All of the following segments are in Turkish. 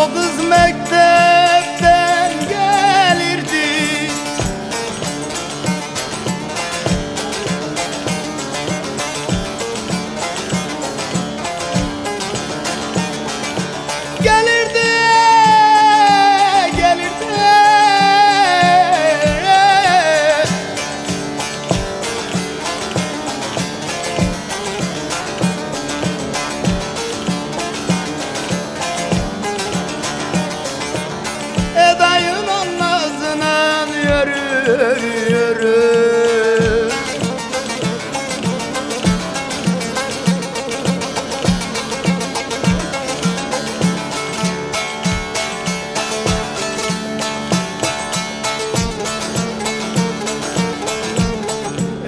for this man. Yürü.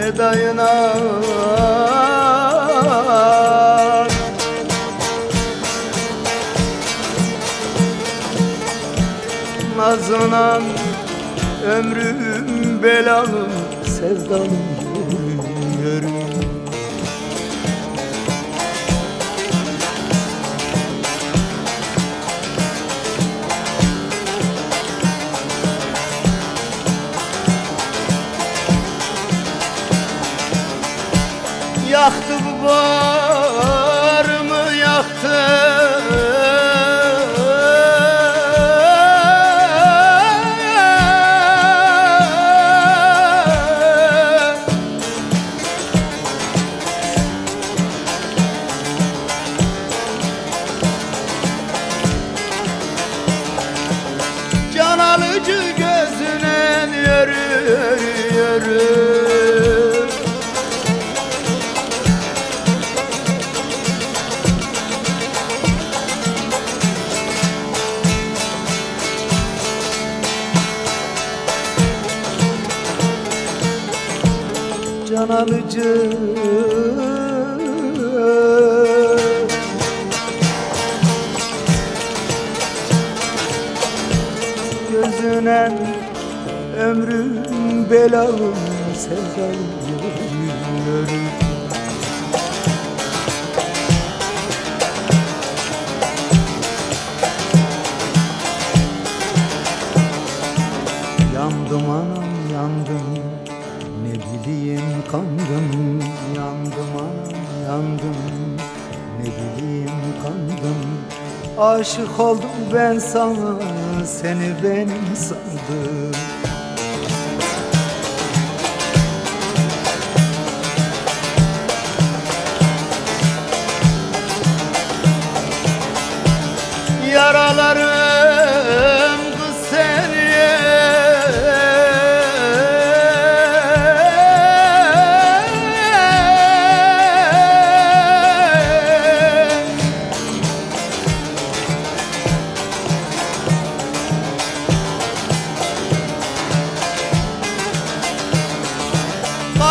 Edayına Nazınan ömrüm belalı sevdalım yürü yürü Yaktı bu barımı yaktı Alıcı gözüne yürü yürü. Can alıcı Gözüne ömrüm belalı sevdalım yürü Yandım anam yandım Ne bileyim kandım Yandım anam yandım Ne bileyim kandım Aşık oldum ben sana Seni benim sandım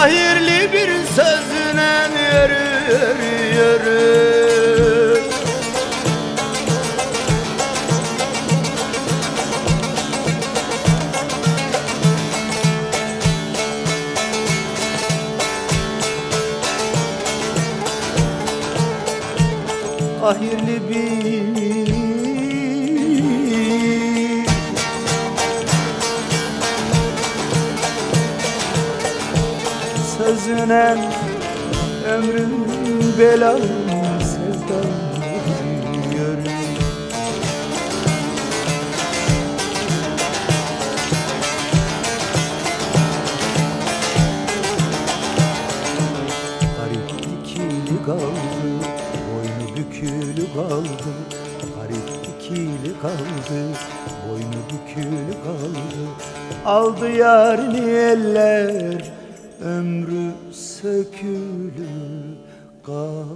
Hayırlı bir sözüne yürü yürü yürü Hayırlı bir Sözüne ömrüm belalı sevdam yürü Garip ikili kaldı Boynu bükülü kaldı. Garip ikili kaldı Boynu bükülü kaldı. Aldı yarini eller Ömrü sökülü kaldı